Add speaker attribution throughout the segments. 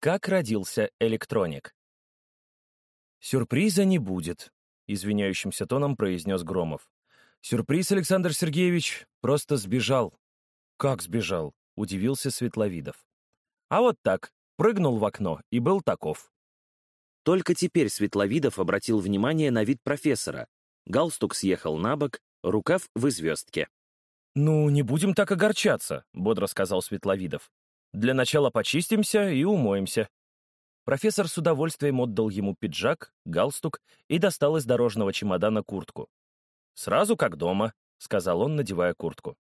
Speaker 1: Как родился электроник? «Сюрприза не будет», — извиняющимся тоном произнес Громов. «Сюрприз, Александр Сергеевич, просто сбежал». «Как сбежал?» — удивился Светловидов. «А вот так, прыгнул в окно и был таков». Только теперь Светловидов обратил внимание на вид профессора. Галстук съехал на бок, рукав в звездке. «Ну, не будем так огорчаться», — бодро сказал Светловидов. «Для начала почистимся и умоемся. Профессор с удовольствием отдал ему пиджак, галстук и достал из дорожного чемодана куртку. «Сразу как дома», — сказал он, надевая куртку.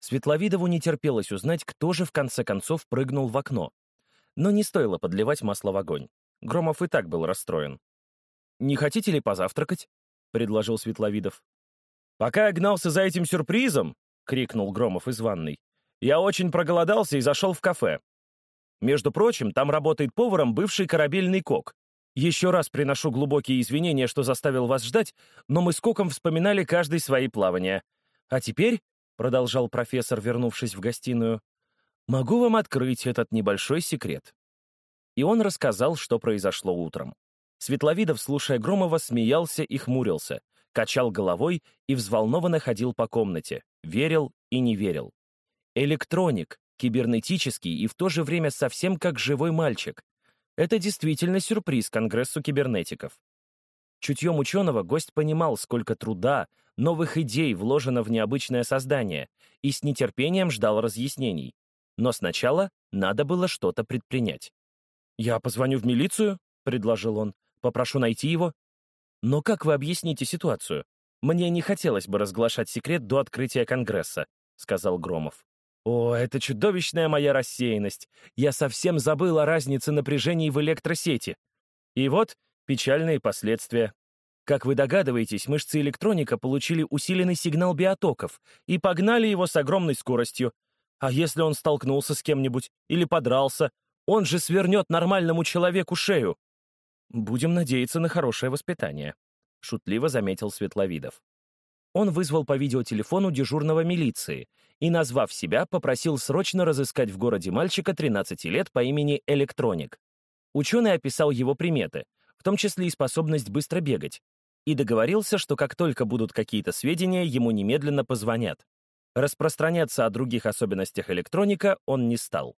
Speaker 1: Светловидову не терпелось узнать, кто же в конце концов прыгнул в окно. Но не стоило подливать масло в огонь. Громов и так был расстроен. «Не хотите ли позавтракать?» — предложил Светловидов. «Пока я гнался за этим сюрпризом», — крикнул Громов из ванной, «я очень проголодался и зашел в кафе. Между прочим, там работает поваром бывший корабельный кок. Еще раз приношу глубокие извинения, что заставил вас ждать, но мы с коком вспоминали каждый свои плавания. А теперь, — продолжал профессор, вернувшись в гостиную, — могу вам открыть этот небольшой секрет. И он рассказал, что произошло утром. Светловидов, слушая Громова, смеялся и хмурился, качал головой и взволнованно ходил по комнате, верил и не верил. Электроник, кибернетический и в то же время совсем как живой мальчик. Это действительно сюрприз Конгрессу кибернетиков. Чутьем ученого гость понимал, сколько труда, новых идей вложено в необычное создание, и с нетерпением ждал разъяснений. Но сначала надо было что-то предпринять. «Я позвоню в милицию», — предложил он, — «попрошу найти его». «Но как вы объясните ситуацию? Мне не хотелось бы разглашать секрет до открытия Конгресса», — сказал Громов. О, это чудовищная моя рассеянность. Я совсем забыл о разнице напряжений в электросети. И вот печальные последствия. Как вы догадываетесь, мышцы электроника получили усиленный сигнал биотоков и погнали его с огромной скоростью. А если он столкнулся с кем-нибудь или подрался, он же свернет нормальному человеку шею. Будем надеяться на хорошее воспитание, — шутливо заметил Светловидов. Он вызвал по видеотелефону дежурного милиции и, назвав себя, попросил срочно разыскать в городе мальчика 13 лет по имени Электроник. Ученый описал его приметы, в том числе и способность быстро бегать, и договорился, что как только будут какие-то сведения, ему немедленно позвонят. Распространяться о других особенностях электроника он не стал.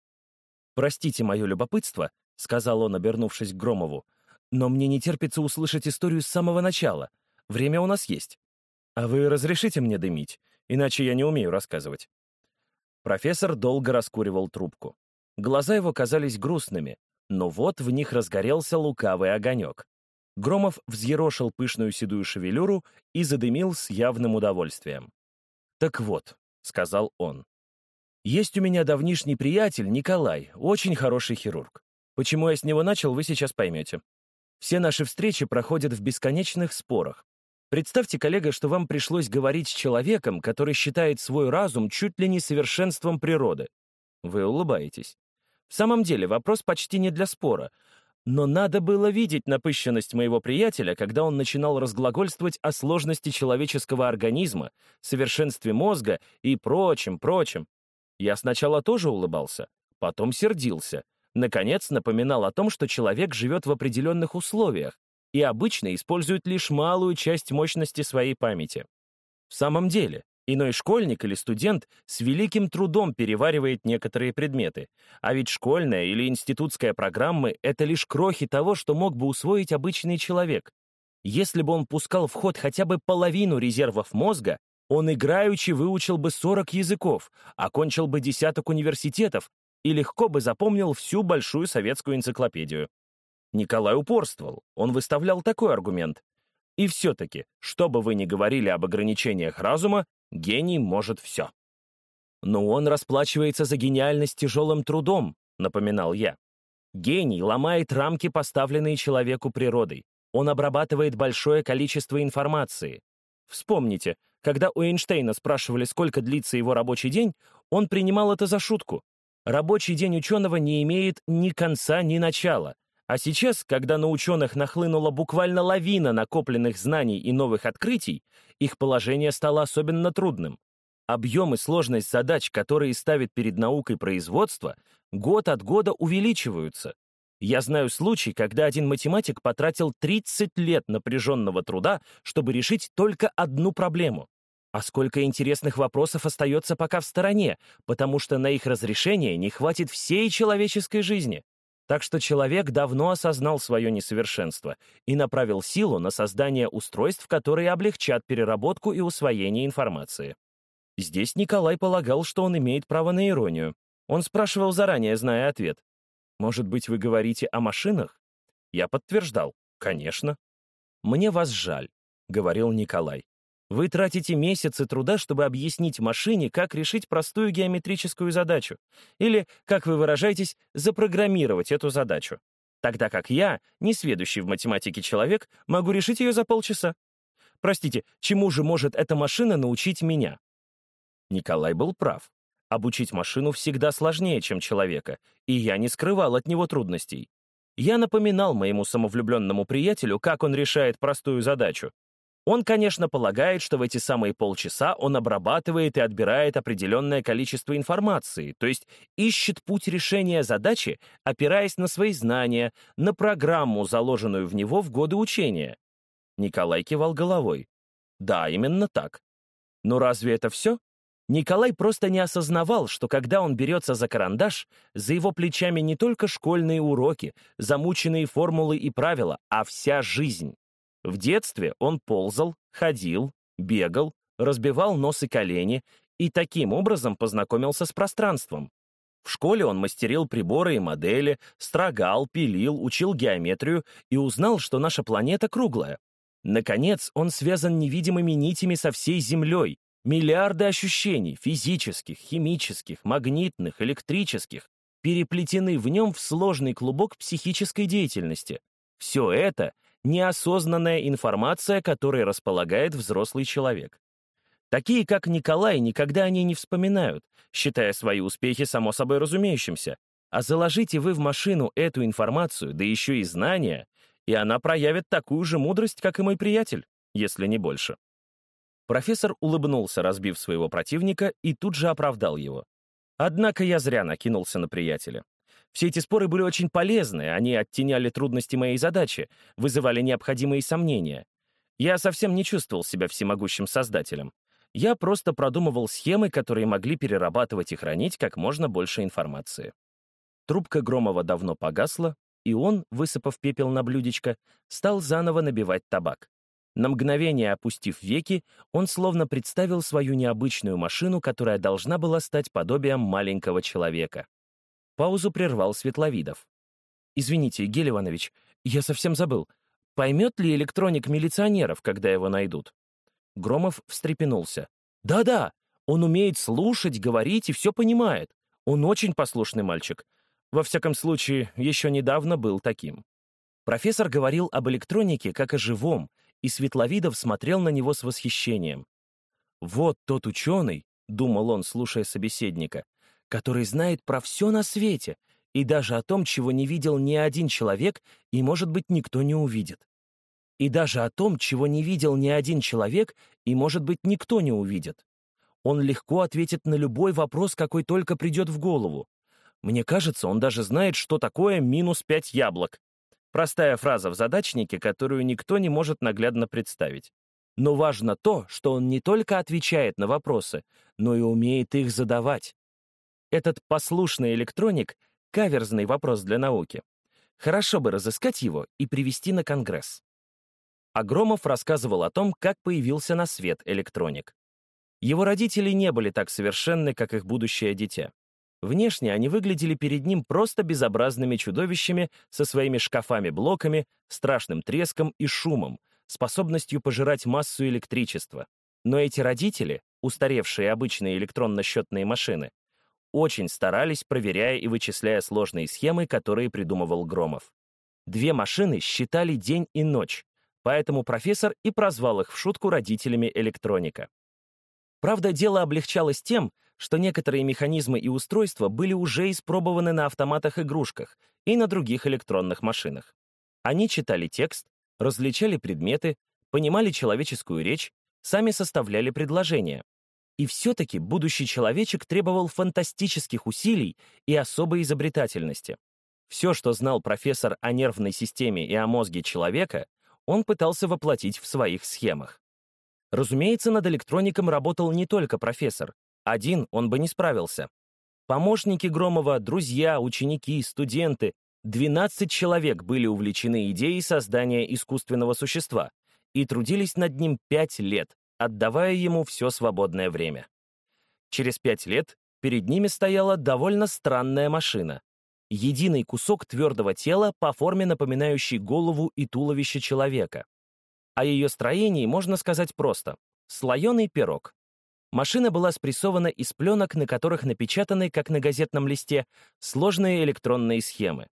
Speaker 1: «Простите мое любопытство», — сказал он, обернувшись к Громову, «но мне не терпится услышать историю с самого начала. Время у нас есть. «А вы разрешите мне дымить? Иначе я не умею рассказывать». Профессор долго раскуривал трубку. Глаза его казались грустными, но вот в них разгорелся лукавый огонек. Громов взъерошил пышную седую шевелюру и задымил с явным удовольствием. «Так вот», — сказал он, — «есть у меня давнишний приятель Николай, очень хороший хирург. Почему я с него начал, вы сейчас поймете. Все наши встречи проходят в бесконечных спорах. Представьте, коллега, что вам пришлось говорить с человеком, который считает свой разум чуть ли не совершенством природы. Вы улыбаетесь. В самом деле, вопрос почти не для спора. Но надо было видеть напыщенность моего приятеля, когда он начинал разглагольствовать о сложности человеческого организма, совершенстве мозга и прочем, прочем. Я сначала тоже улыбался, потом сердился. Наконец, напоминал о том, что человек живет в определенных условиях, и обычно используют лишь малую часть мощности своей памяти. В самом деле, иной школьник или студент с великим трудом переваривает некоторые предметы, а ведь школьная или институтская программы — это лишь крохи того, что мог бы усвоить обычный человек. Если бы он пускал в ход хотя бы половину резервов мозга, он играючи выучил бы 40 языков, окончил бы десяток университетов и легко бы запомнил всю большую советскую энциклопедию. Николай упорствовал, он выставлял такой аргумент. И все-таки, что бы вы ни говорили об ограничениях разума, гений может все. Но он расплачивается за гениальность тяжелым трудом, напоминал я. Гений ломает рамки, поставленные человеку природой. Он обрабатывает большое количество информации. Вспомните, когда у Эйнштейна спрашивали, сколько длится его рабочий день, он принимал это за шутку. Рабочий день ученого не имеет ни конца, ни начала. А сейчас, когда на ученых нахлынула буквально лавина накопленных знаний и новых открытий, их положение стало особенно трудным. Объем и сложность задач, которые ставит перед наукой производство, год от года увеличиваются. Я знаю случай, когда один математик потратил 30 лет напряженного труда, чтобы решить только одну проблему. А сколько интересных вопросов остается пока в стороне, потому что на их разрешение не хватит всей человеческой жизни. Так что человек давно осознал свое несовершенство и направил силу на создание устройств, которые облегчат переработку и усвоение информации. Здесь Николай полагал, что он имеет право на иронию. Он спрашивал заранее, зная ответ. «Может быть, вы говорите о машинах?» Я подтверждал. «Конечно». «Мне вас жаль», — говорил Николай. Вы тратите месяцы труда, чтобы объяснить машине, как решить простую геометрическую задачу. Или, как вы выражаетесь, запрограммировать эту задачу. Тогда как я, несведущий в математике человек, могу решить ее за полчаса. Простите, чему же может эта машина научить меня? Николай был прав. Обучить машину всегда сложнее, чем человека, и я не скрывал от него трудностей. Я напоминал моему самовлюбленному приятелю, как он решает простую задачу, он, конечно, полагает, что в эти самые полчаса он обрабатывает и отбирает определенное количество информации, то есть ищет путь решения задачи, опираясь на свои знания, на программу, заложенную в него в годы учения. Николай кивал головой. Да, именно так. Но разве это все? Николай просто не осознавал, что когда он берется за карандаш, за его плечами не только школьные уроки, замученные формулы и правила, а вся жизнь. В детстве он ползал, ходил, бегал, разбивал нос и колени и таким образом познакомился с пространством. В школе он мастерил приборы и модели, строгал, пилил, учил геометрию и узнал, что наша планета круглая. Наконец, он связан невидимыми нитями со всей Землей. Миллиарды ощущений, физических, химических, магнитных, электрических, переплетены в нем в сложный клубок психической деятельности. Все это неосознанная информация, которой располагает взрослый человек. Такие, как Николай, никогда о ней не вспоминают, считая свои успехи само собой разумеющимся. А заложите вы в машину эту информацию, да еще и знания, и она проявит такую же мудрость, как и мой приятель, если не больше. Профессор улыбнулся, разбив своего противника, и тут же оправдал его. Однако я зря накинулся на приятеля. Все эти споры были очень полезны, они оттеняли трудности моей задачи, вызывали необходимые сомнения. Я совсем не чувствовал себя всемогущим создателем. Я просто продумывал схемы, которые могли перерабатывать и хранить как можно больше информации. Трубка Громова давно погасла, и он, высыпав пепел на блюдечко, стал заново набивать табак. На мгновение опустив веки, он словно представил свою необычную машину, которая должна была стать подобием маленького человека. Паузу прервал Светловидов. «Извините, Гель Иванович, я совсем забыл. Поймет ли электроник милиционеров, когда его найдут?» Громов встрепенулся. «Да-да, он умеет слушать, говорить и все понимает. Он очень послушный мальчик. Во всяком случае, еще недавно был таким». Профессор говорил об электронике как о живом, и Светловидов смотрел на него с восхищением. «Вот тот ученый», — думал он, слушая собеседника, который знает про все на свете и даже о том, чего не видел ни один человек и, может быть, никто не увидит. И даже о том, чего не видел ни один человек и, может быть, никто не увидит. Он легко ответит на любой вопрос, какой только придет в голову. Мне кажется, он даже знает, что такое минус пять яблок. Простая фраза в задачнике, которую никто не может наглядно представить. Но важно то, что он не только отвечает на вопросы, но и умеет их задавать. Этот послушный электроник — каверзный вопрос для науки. Хорошо бы разыскать его и привести на Конгресс. Агромов рассказывал о том, как появился на свет электроник. Его родители не были так совершенны, как их будущее дитя. Внешне они выглядели перед ним просто безобразными чудовищами со своими шкафами-блоками, страшным треском и шумом, способностью пожирать массу электричества. Но эти родители, устаревшие обычные электронно-счетные машины, очень старались, проверяя и вычисляя сложные схемы, которые придумывал Громов. Две машины считали день и ночь, поэтому профессор и прозвал их в шутку родителями электроника. Правда, дело облегчалось тем, что некоторые механизмы и устройства были уже испробованы на автоматах-игрушках и на других электронных машинах. Они читали текст, различали предметы, понимали человеческую речь, сами составляли предложения, и все-таки будущий человечек требовал фантастических усилий и особой изобретательности. Все, что знал профессор о нервной системе и о мозге человека, он пытался воплотить в своих схемах. Разумеется, над электроником работал не только профессор. Один он бы не справился. Помощники Громова, друзья, ученики, студенты, 12 человек были увлечены идеей создания искусственного существа и трудились над ним 5 лет, отдавая ему все свободное время. Через 5 лет перед ними стояла довольно странная машина. Единый кусок твердого тела по форме напоминающий голову и туловище человека. О ее строении можно сказать просто — слоеный пирог. Машина была спрессована из пленок, на которых напечатаны, как на газетном листе, сложные электронные схемы.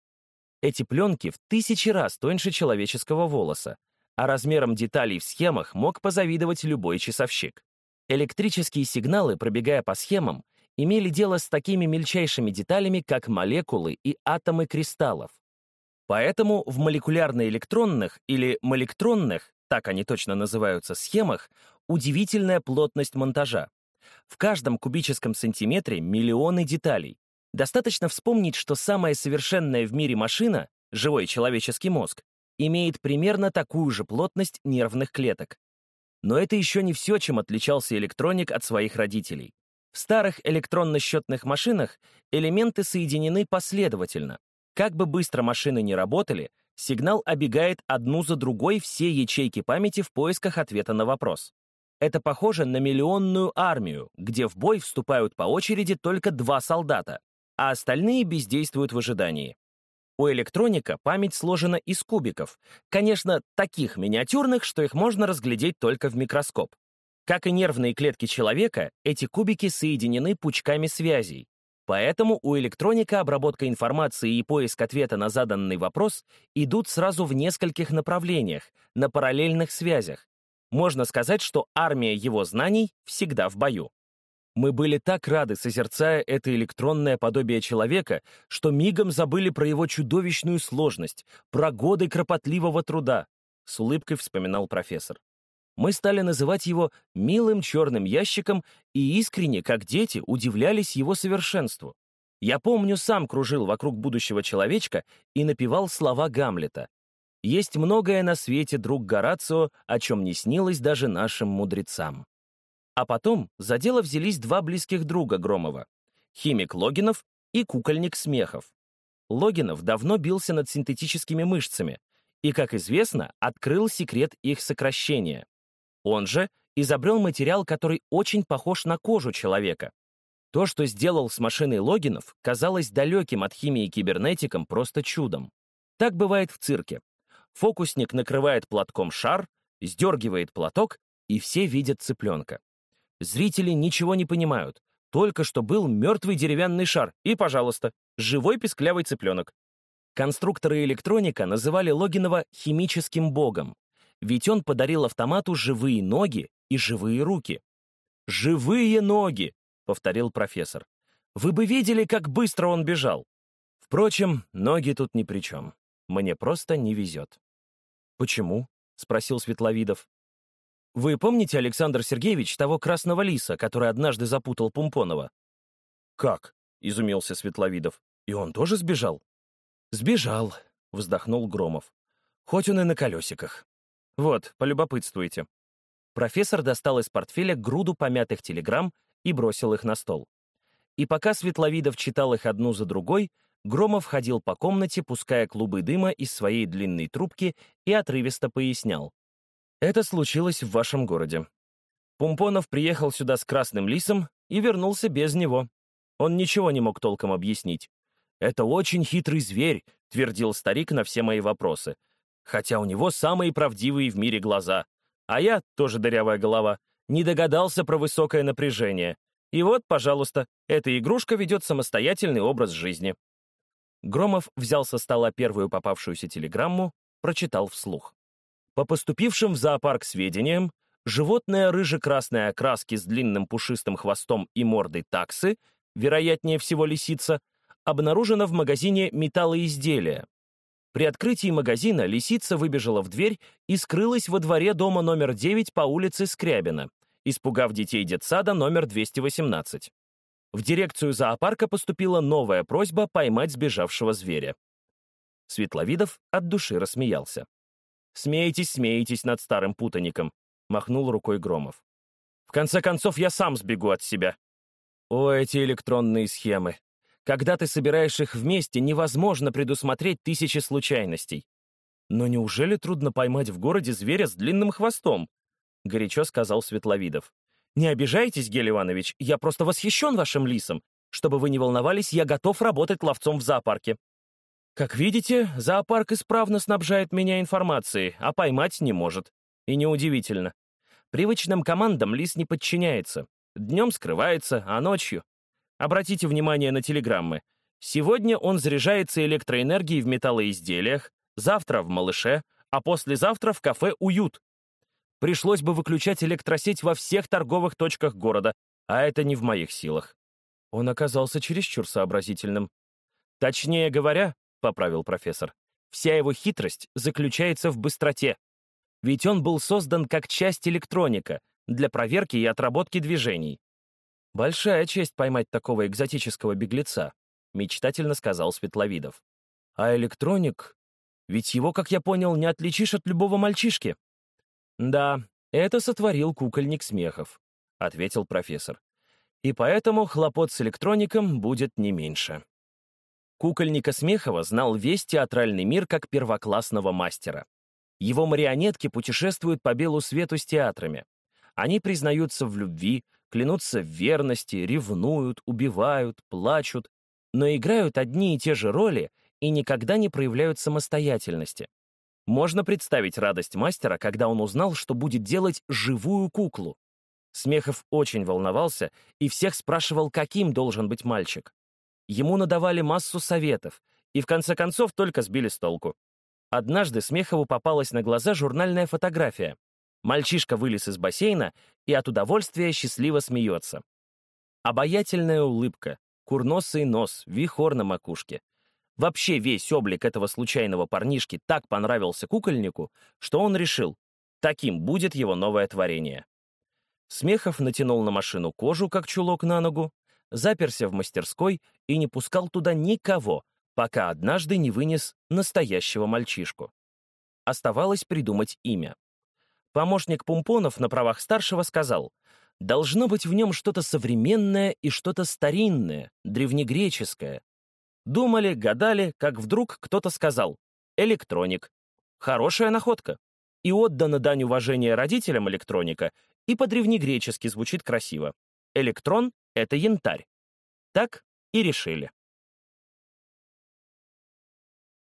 Speaker 1: Эти пленки в тысячи раз тоньше человеческого волоса, а размером деталей в схемах мог позавидовать любой часовщик. Электрические сигналы, пробегая по схемам, имели дело с такими мельчайшими деталями, как молекулы и атомы кристаллов. Поэтому в молекулярно-электронных или молектронных, так они точно называются, схемах удивительная плотность монтажа. В каждом кубическом сантиметре миллионы деталей. Достаточно вспомнить, что самая совершенная в мире машина, живой человеческий мозг, имеет примерно такую же плотность нервных клеток. Но это еще не все, чем отличался электроник от своих родителей. В старых электронно-счетных машинах элементы соединены последовательно. Как бы быстро машины не работали, сигнал обегает одну за другой все ячейки памяти в поисках ответа на вопрос. Это похоже на миллионную армию, где в бой вступают по очереди только два солдата, а остальные бездействуют в ожидании. У электроника память сложена из кубиков, конечно, таких миниатюрных, что их можно разглядеть только в микроскоп. Как и нервные клетки человека, эти кубики соединены пучками связей. Поэтому у электроника обработка информации и поиск ответа на заданный вопрос идут сразу в нескольких направлениях, на параллельных связях, можно сказать, что армия его знаний всегда в бою. Мы были так рады, созерцая это электронное подобие человека, что мигом забыли про его чудовищную сложность, про годы кропотливого труда, с улыбкой вспоминал профессор. Мы стали называть его «милым черным ящиком» и искренне, как дети, удивлялись его совершенству. Я помню, сам кружил вокруг будущего человечка и напевал слова Гамлета. Есть многое на свете, друг Горацио, о чем не снилось даже нашим мудрецам. А потом за дело взялись два близких друга Громова — химик Логинов и кукольник Смехов. Логинов давно бился над синтетическими мышцами и, как известно, открыл секрет их сокращения. Он же изобрел материал, который очень похож на кожу человека. То, что сделал с машиной Логинов, казалось далеким от химии кибернетикам просто чудом. Так бывает в цирке. Фокусник накрывает платком шар, сдергивает платок, и все видят цыпленка. Зрители ничего не понимают. Только что был мертвый деревянный шар, и, пожалуйста, живой песклявый цыпленок. Конструкторы электроника называли Логинова химическим богом, ведь он подарил автомату живые ноги и живые руки. «Живые ноги!» — повторил профессор. «Вы бы видели, как быстро он бежал!» Впрочем, ноги тут ни при чем. Мне просто не везет. «Почему?» — спросил Светловидов. «Вы помните, Александр Сергеевич, того красного лиса, который однажды запутал Пумпонова?» «Как?» — изумился Светловидов. «И он тоже сбежал?» «Сбежал», — вздохнул Громов. «Хоть он и на колесиках. Вот, полюбопытствуйте». Профессор достал из портфеля груду помятых телеграмм и бросил их на стол. И пока Светловидов читал их одну за другой, Громов ходил по комнате, пуская клубы дыма из своей длинной трубки и отрывисто пояснял. «Это случилось в вашем городе. Пумпонов приехал сюда с Красным Лисом и вернулся без него. Он ничего не мог толком объяснить. «Это очень хитрый зверь», — твердил старик на все мои вопросы. «Хотя у него самые правдивые в мире глаза. А я, тоже дырявая голова, не догадался про высокое напряжение. И вот, пожалуйста, эта игрушка ведет самостоятельный образ жизни. Громов взял со стола первую попавшуюся телеграмму, прочитал вслух. По поступившим в зоопарк сведениям, животное рыже-красной окраски с длинным пушистым хвостом и мордой таксы, вероятнее всего лисица, обнаружено в магазине металлоизделия. При открытии магазина лисица выбежала в дверь и скрылась во дворе дома номер 9 по улице Скрябина, испугав детей детсада номер 218. В дирекцию зоопарка поступила новая просьба поймать сбежавшего зверя. Светловидов от души рассмеялся. «Смеетесь, смеетесь над старым путаником», — махнул рукой Громов. «В конце концов, я сам сбегу от себя». О, эти электронные схемы. Когда ты собираешь их вместе, невозможно предусмотреть тысячи случайностей. Но неужели трудно поймать в городе зверя с длинным хвостом? Горячо сказал Светловидов. Не обижайтесь, Гель Иванович, я просто восхищен вашим лисом. Чтобы вы не волновались, я готов работать ловцом в зоопарке. Как видите, зоопарк исправно снабжает меня информацией, а поймать не может. И неудивительно. Привычным командам лис не подчиняется. Днем скрывается, а ночью... Обратите внимание на телеграммы. Сегодня он заряжается электроэнергией в металлоизделиях, завтра в «Малыше», а послезавтра в кафе «Уют». Пришлось бы выключать электросеть во всех торговых точках города, а это не в моих силах. Он оказался чересчур сообразительным. Точнее говоря, — поправил профессор. «Вся его хитрость заключается в быстроте. Ведь он был создан как часть электроника для проверки и отработки движений. Большая честь поймать такого экзотического беглеца», — мечтательно сказал Светловидов. «А электроник? Ведь его, как я понял, не отличишь от любого мальчишки». «Да, это сотворил кукольник смехов», — ответил профессор. «И поэтому хлопот с электроником будет не меньше». Кукольника Смехова знал весь театральный мир как первоклассного мастера. Его марионетки путешествуют по белу свету с театрами. Они признаются в любви, клянутся в верности, ревнуют, убивают, плачут, но играют одни и те же роли и никогда не проявляют самостоятельности. Можно представить радость мастера, когда он узнал, что будет делать живую куклу. Смехов очень волновался и всех спрашивал, каким должен быть мальчик. Ему надавали массу советов, и в конце концов только сбили с толку. Однажды Смехову попалась на глаза журнальная фотография. Мальчишка вылез из бассейна и от удовольствия счастливо смеется. Обаятельная улыбка, курносый нос, вихор на макушке. Вообще весь облик этого случайного парнишки так понравился кукольнику, что он решил, таким будет его новое творение. Смехов натянул на машину кожу, как чулок на ногу, заперся в мастерской и не пускал туда никого, пока однажды не вынес настоящего мальчишку. Оставалось придумать имя. Помощник Пумпонов на правах старшего сказал, «Должно быть в нем что-то современное и что-то старинное, древнегреческое». Думали, гадали, как вдруг кто-то сказал, «Электроник». Хорошая находка. И отдана дань уважения родителям электроника, и по-древнегречески звучит красиво. Электрон это янтарь. Так и решили.